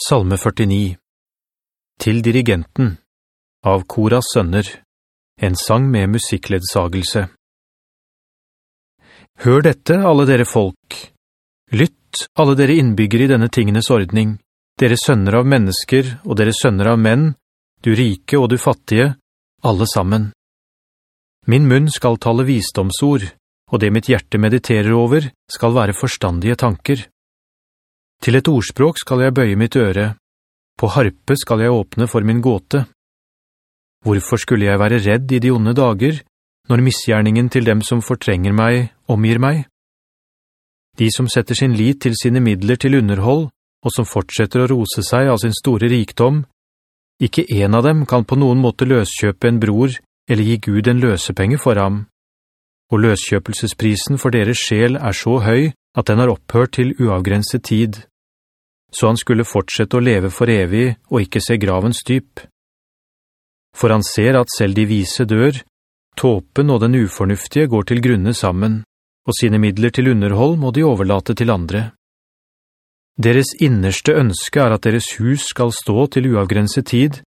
Salme 49 Til dirigenten Av Koras sønner En sang med musikkledsagelse Hør dette, alle dere folk. Lytt, alle dere innbygger i denne tingenes ordning, dere sønner av mennesker og dere sønner av menn, du rike og du fattige, alle sammen. Min munn skal tale visdomsord, og det mitt hjerte mediterer over skal være forstandige tanker. Til et ordspråk skal jeg bøye mitt øre. På harpe skal jeg åpne for min gåte. Hvorfor skulle jeg være redd i de onde dager, når misgjerningen til dem som fortrenger meg, omgir meg? De som setter sin lit til sine midler til underhold, og som fortsetter å rose seg av sin store rikdom, ikke en av dem kan på noen måte løskjøpe en bror, eller gi Gud en løsepenge for ham. Og løskjøpelsesprisen for deres sjel er så høy, at den har opphørt til uavgrenset tid så han skulle fortsette å leve for evig og ikke se gravens dyp. For han ser at selv de vise dør, tåpen og den ufornuftige går til grunne sammen, og sine midler til underhold må de overlate til andre. Deres innerste ønske er at deres hus skal stå til uavgrenset tid,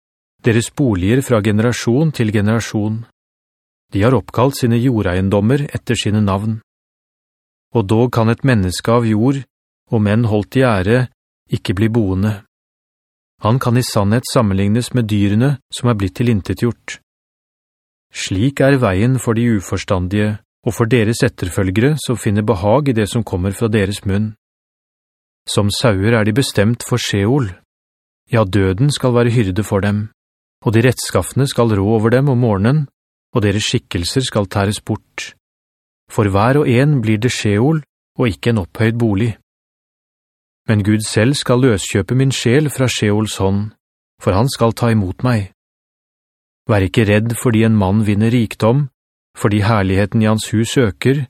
deres boliger fra generasjon til generasjon. De har oppkalt sine jordeiendommer etter sine navn. Og dog kan et menneske av jord, og menn holdt i ære, ikke bli boende. Han kan i sannhet sammenlignes med dyrene som er blitt tilintetgjort. Slik er veien for de uforstandige, og for deres etterfølgere som finner behag i det som kommer fra deres munn. Som sauer er de bestemt for Sheol. Ja, døden skal være hyrde for dem, og de rettskaffene skal rå over dem om morgenen, og deres skikkelser skal tæres bort. For hver og en blir det Sheol, og ikke en opphøyd bolig. Men Gud selv skal løskjøpe min sjel fra Sjeols hånd, for han skal ta imot meg. Vær ikke redd fordi en mann vinner rikdom, fordi herligheten i hans hus øker,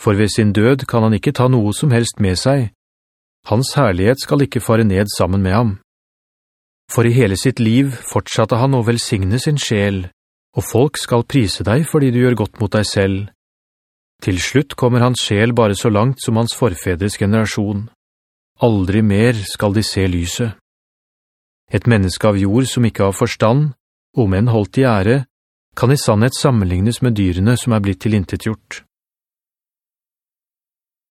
for ved sin død kan han ikke ta noe som helst med seg. Hans herlighet skal ikke fare ned sammen med ham. For i hele sitt liv fortsatte han å velsigne sin sjel, og folk skal prise deg fordi du gjør godt mot deg selv. Til slutt kommer hans sjel bare så langt som hans forfedres generasjon. Aldri mer skal de se lyset. Et menneske av jord som ikke har forstand, om en holdt i ære, kan i sannhet sammenlignes med dyrene som er blitt tilintetgjort.